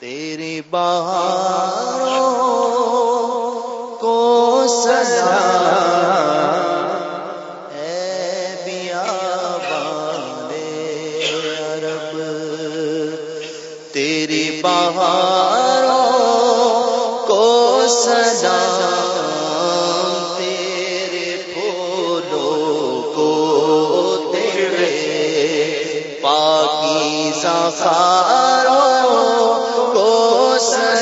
تیری بہاروں کو سزا اے بیابان عرب تیری بہاروں کو سزا تیرے پھولوں کو تیرے پاکیزہ خاروں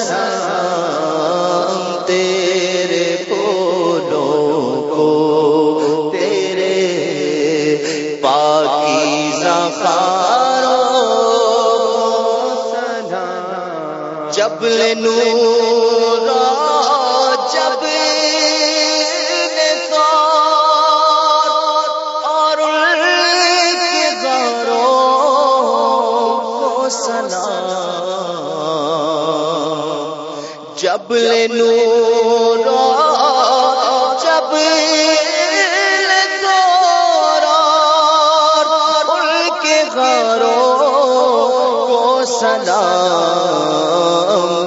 سلام تیرے پھولوں کو تیرے پاکی پاکیزہ سلام جب نور جب نور جب نثار ان کے غاروں کو سلام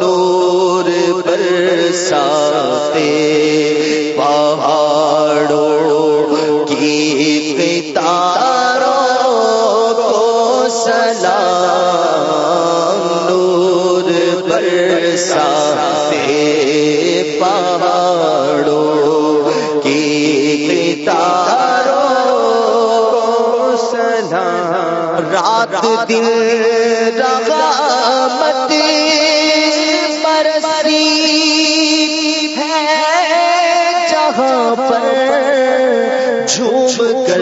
نور برساتے، پہاڑوں کی قطاروں کو سلام نور پہاڑوں کی قطاروں کو سلام۔ رات دن رغامت برسی ہے، جہاں پر جھوم کر۔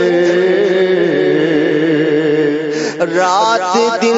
رات دن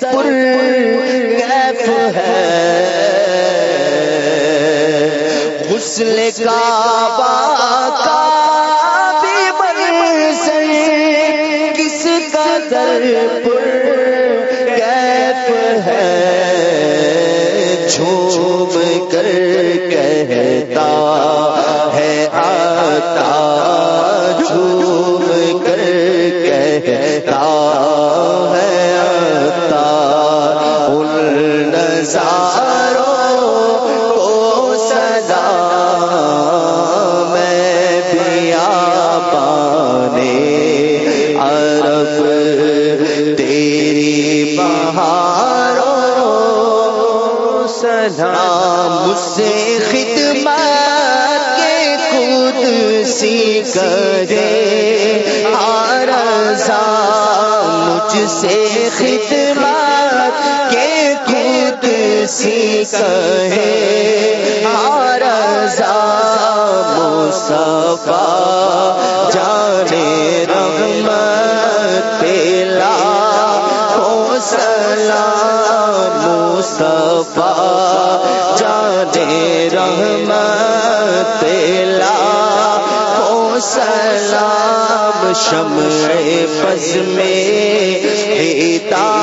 پر کیف ہے۔ غسل کعبہ کا بھی منظر کس قدر پر کیف ہے۔ جھوم کر کہتا ہے آتا، جھوم کر کہتا مجھ سے خدمت کے خود سی کرے آرزا مجھ سے خدمت خود کہے آرزا مصطفیٰ جانے رحمت پلا ہو سلام مصطفیٰ جانے رحمت پلا ہو سلام شمع پز میں ہدایت